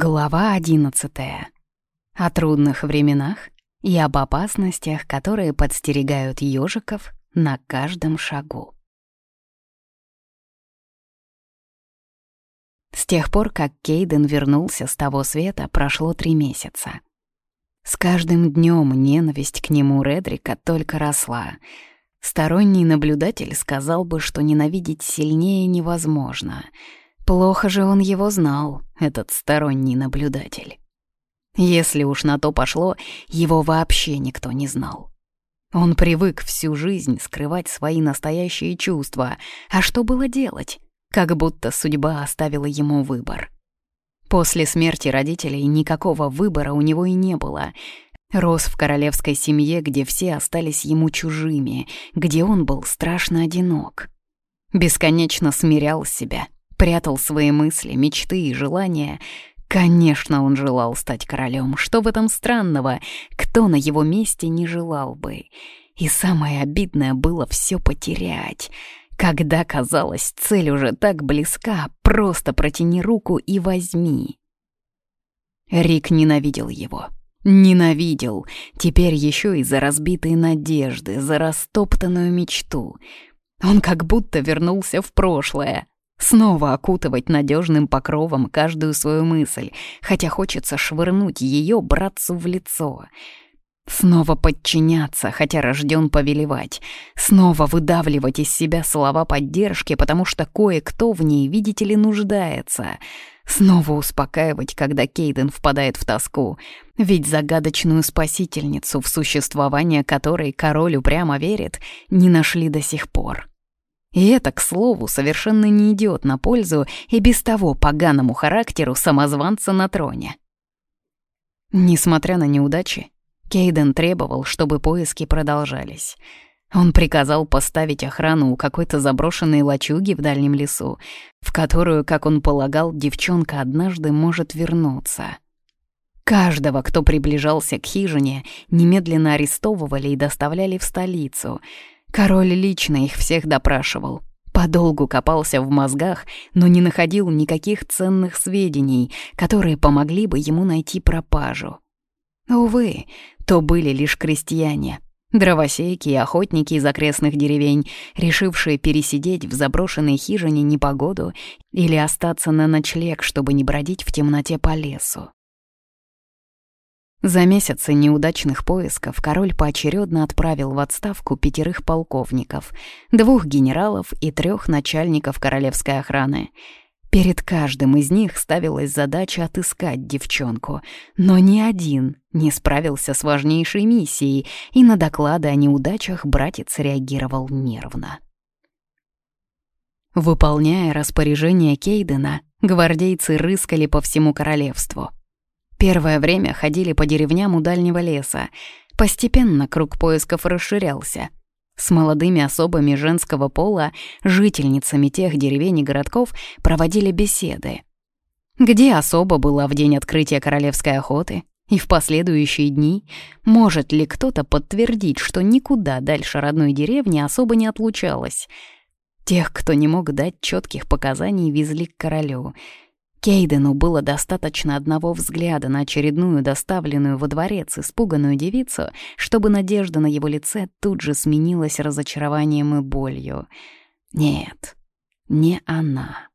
Глава одиннадцатая. О трудных временах и об опасностях, которые подстерегают ежиков на каждом шагу. С тех пор, как Кейден вернулся с того света, прошло три месяца. С каждым днем ненависть к нему Редрика только росла. Сторонний наблюдатель сказал бы, что ненавидеть сильнее невозможно — Плохо же он его знал, этот сторонний наблюдатель. Если уж на то пошло, его вообще никто не знал. Он привык всю жизнь скрывать свои настоящие чувства, а что было делать? Как будто судьба оставила ему выбор. После смерти родителей никакого выбора у него и не было. Рос в королевской семье, где все остались ему чужими, где он был страшно одинок. Бесконечно смирял себя — прятал свои мысли, мечты и желания. Конечно, он желал стать королем. Что в этом странного? Кто на его месте не желал бы? И самое обидное было все потерять. Когда, казалось, цель уже так близка, просто протяни руку и возьми. Рик ненавидел его. Ненавидел. Теперь еще и за разбитые надежды, за растоптанную мечту. Он как будто вернулся в прошлое, Снова окутывать надежным покровом каждую свою мысль, хотя хочется швырнуть ее братцу в лицо. Снова подчиняться, хотя рожден повелевать. Снова выдавливать из себя слова поддержки, потому что кое-кто в ней, видите ли, нуждается. Снова успокаивать, когда Кейден впадает в тоску. Ведь загадочную спасительницу, в существование которой король упрямо верит, не нашли до сих пор. И это, к слову, совершенно не идет на пользу и без того поганому характеру самозванца на троне. Несмотря на неудачи, Кейден требовал, чтобы поиски продолжались. Он приказал поставить охрану у какой-то заброшенной лачуги в дальнем лесу, в которую, как он полагал, девчонка однажды может вернуться. Каждого, кто приближался к хижине, немедленно арестовывали и доставляли в столицу — Король лично их всех допрашивал. Подолгу копался в мозгах, но не находил никаких ценных сведений, которые помогли бы ему найти пропажу. Увы, то были лишь крестьяне, дровосеки и охотники из окрестных деревень, решившие пересидеть в заброшенной хижине непогоду или остаться на ночлег, чтобы не бродить в темноте по лесу. За месяцы неудачных поисков король поочередно отправил в отставку пятерых полковников, двух генералов и трех начальников королевской охраны. Перед каждым из них ставилась задача отыскать девчонку, но ни один не справился с важнейшей миссией, и на доклады о неудачах братец реагировал нервно. Выполняя распоряжение Кейдена, гвардейцы рыскали по всему королевству — Первое время ходили по деревням у дальнего леса. Постепенно круг поисков расширялся. С молодыми особами женского пола, жительницами тех деревень и городков проводили беседы. Где особо была в день открытия королевской охоты? И в последующие дни может ли кто-то подтвердить, что никуда дальше родной деревни особо не отлучалась? Тех, кто не мог дать четких показаний, везли к королю — Кейдену было достаточно одного взгляда на очередную доставленную во дворец испуганную девицу, чтобы надежда на его лице тут же сменилась разочарованием и болью. Нет, не она.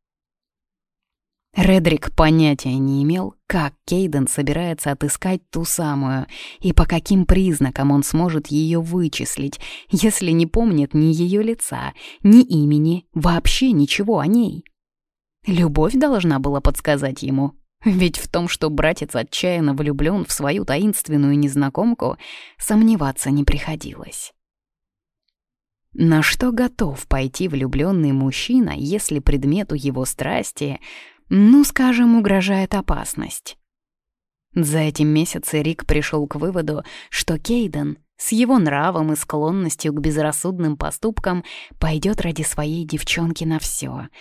Редрик понятия не имел, как Кейден собирается отыскать ту самую и по каким признакам он сможет ее вычислить, если не помнит ни ее лица, ни имени, вообще ничего о ней. Любовь должна была подсказать ему. Ведь в том, что братец отчаянно влюблен в свою таинственную незнакомку, сомневаться не приходилось. На что готов пойти влюбленный мужчина, если предмету его страсти, ну, скажем, угрожает опасность? За эти месяцы Рик пришел к выводу, что Кейден с его нравом и склонностью к безрассудным поступкам пойдет ради своей девчонки на все —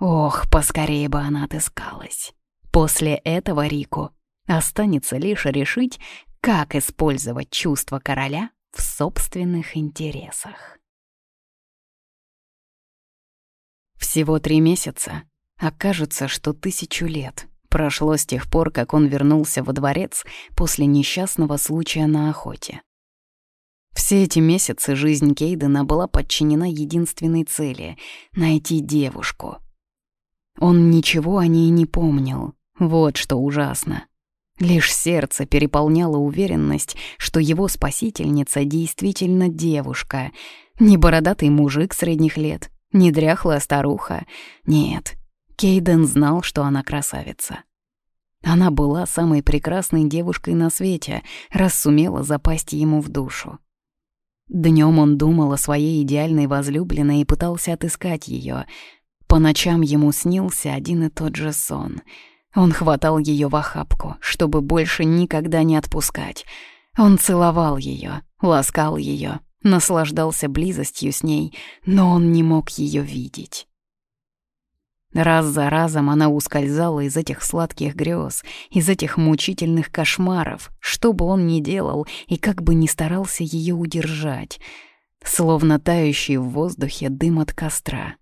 Ох, поскорее бы она отыскалась. После этого Рику останется лишь решить, как использовать чувство короля в собственных интересах. Всего три месяца, окажется, что тысячу лет, Прошло с тех пор, как он вернулся во дворец после несчастного случая на охоте. Все эти месяцы жизнь Кейдена была подчинена единственной цели — найти девушку. Он ничего о ней не помнил. Вот что ужасно. Лишь сердце переполняло уверенность, что его спасительница действительно девушка. Не бородатый мужик средних лет, не дряхлая старуха. Нет, Кейден знал, что она красавица. Она была самой прекрасной девушкой на свете, раз сумела запасть ему в душу. Днем он думал о своей идеальной возлюбленной и пытался отыскать ее. По ночам ему снился один и тот же сон. Он хватал ее в охапку, чтобы больше никогда не отпускать. Он целовал ее, ласкал ее, наслаждался близостью с ней, но он не мог ее видеть. Раз за разом она ускользала из этих сладких грез, из этих мучительных кошмаров, что бы он ни делал и как бы ни старался ее удержать, словно тающий в воздухе дым от костра.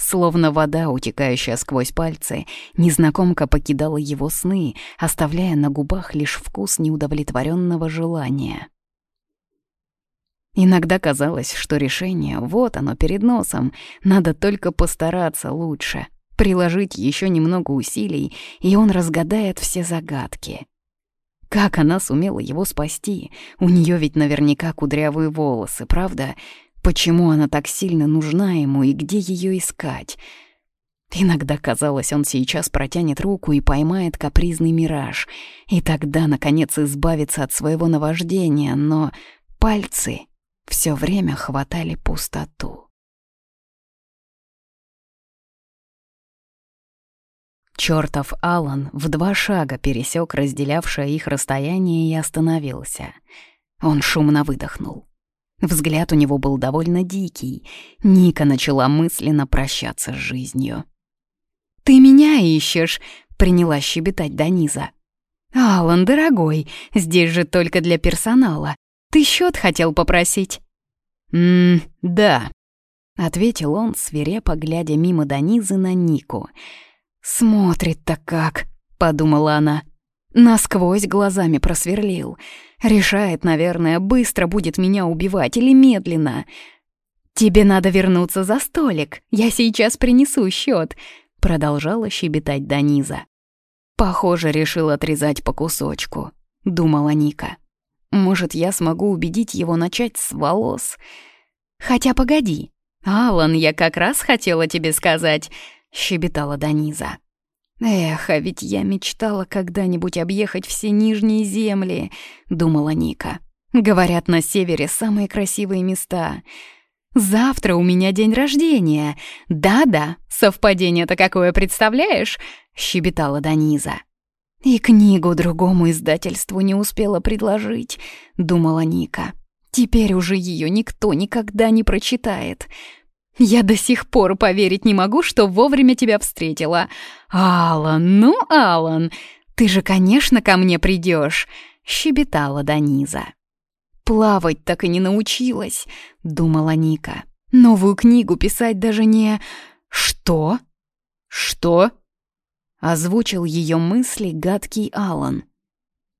Словно вода, утекающая сквозь пальцы, незнакомка покидала его сны, оставляя на губах лишь вкус неудовлетворенного желания. Иногда казалось, что решение вот оно перед носом, надо только постараться лучше — приложить еще немного усилий, и он разгадает все загадки. Как она сумела его спасти? У нее ведь наверняка кудрявые волосы, правда? Почему она так сильно нужна ему и где ее искать? Иногда казалось, он сейчас протянет руку и поймает капризный мираж, и тогда, наконец, избавится от своего наваждения, но пальцы все время хватали пустоту. Чёртов Алан в два шага пересек разделявшее их расстояние и остановился. Он шумно выдохнул. Взгляд у него был довольно дикий. Ника начала мысленно прощаться с жизнью. «Ты меня ищешь?» — приняла щебетать Даниза. «Алан, дорогой, здесь же только для персонала. Ты счет хотел попросить?» «Ммм, да», — ответил он, свирепо глядя мимо Данизы на Нику — «Смотрит-то как», — подумала она. Насквозь глазами просверлил. Решает, наверное, быстро будет меня убивать или медленно. «Тебе надо вернуться за столик, я сейчас принесу счет», — продолжала щебетать Даниза. «Похоже, решил отрезать по кусочку», — думала Ника. «Может, я смогу убедить его начать с волос?» «Хотя погоди, Алан, я как раз хотела тебе сказать», — щебетала Даниза. «Эх, а ведь я мечтала когда-нибудь объехать все нижние земли», — думала Ника. «Говорят, на севере самые красивые места. Завтра у меня день рождения. Да-да, совпадение-то какое, представляешь?» — щебетала Даниза. «И книгу другому издательству не успела предложить», — думала Ника. «Теперь уже ее никто никогда не прочитает. Я до сих пор поверить не могу, что вовремя тебя встретила. Алан, ну, Алан, ты же, конечно, ко мне придешь, щебетала Даниза. Плавать так и не научилась, думала Ника. Новую книгу писать даже не... Что? Что? Озвучил ее мысли гадкий Алан.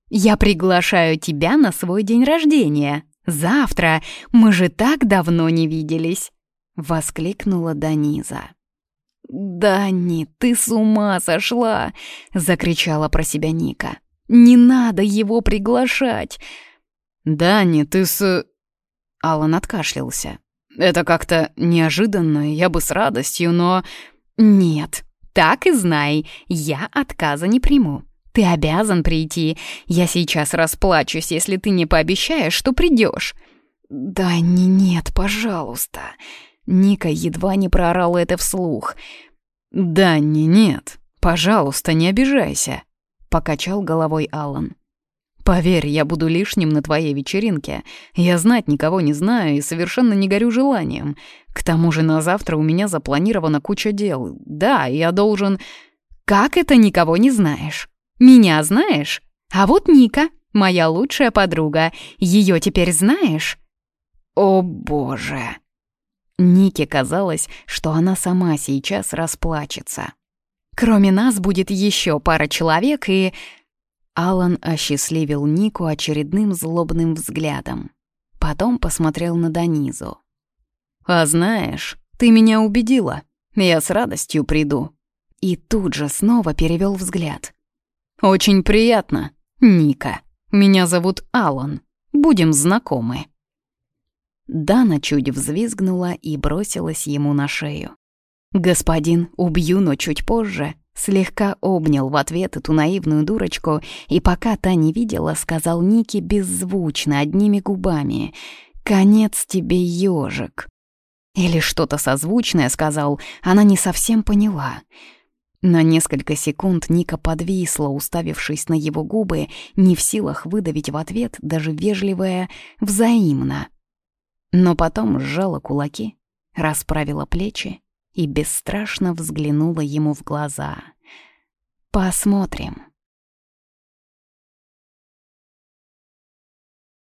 «Я приглашаю тебя на свой день рождения. Завтра. Мы же так давно не виделись». — воскликнула Даниза. «Дани, ты с ума сошла!» — закричала про себя Ника. «Не надо его приглашать!» «Дани, ты с...» Алан откашлялся. «Это как-то неожиданно, я бы с радостью, но...» «Нет, так и знай, я отказа не приму. Ты обязан прийти. Я сейчас расплачусь, если ты не пообещаешь, что придешь. «Дани, нет, пожалуйста!» Ника едва не проорала это вслух. «Данни, нет, пожалуйста, не обижайся», — покачал головой Алан. «Поверь, я буду лишним на твоей вечеринке. Я знать никого не знаю и совершенно не горю желанием. К тому же на завтра у меня запланирована куча дел. Да, я должен...» «Как это никого не знаешь? Меня знаешь? А вот Ника, моя лучшая подруга. Ее теперь знаешь?» «О, боже!» Нике казалось, что она сама сейчас расплачется. Кроме нас будет еще пара человек и...» Алан осчастливил Нику очередным злобным взглядом. Потом посмотрел на Данизу. «А знаешь, ты меня убедила. Я с радостью приду». И тут же снова перевел взгляд. «Очень приятно, Ника. Меня зовут Алан. Будем знакомы». Дана чуть взвизгнула и бросилась ему на шею. Господин «убью, но чуть позже» слегка обнял в ответ эту наивную дурочку и пока та не видела, сказал Нике беззвучно, одними губами «Конец тебе, ежик». Или что-то созвучное сказал, она не совсем поняла. На несколько секунд Ника подвисла, уставившись на его губы, не в силах выдавить в ответ даже вежливое «взаимно». Но потом сжала кулаки, расправила плечи и бесстрашно взглянула ему в глаза. «Посмотрим».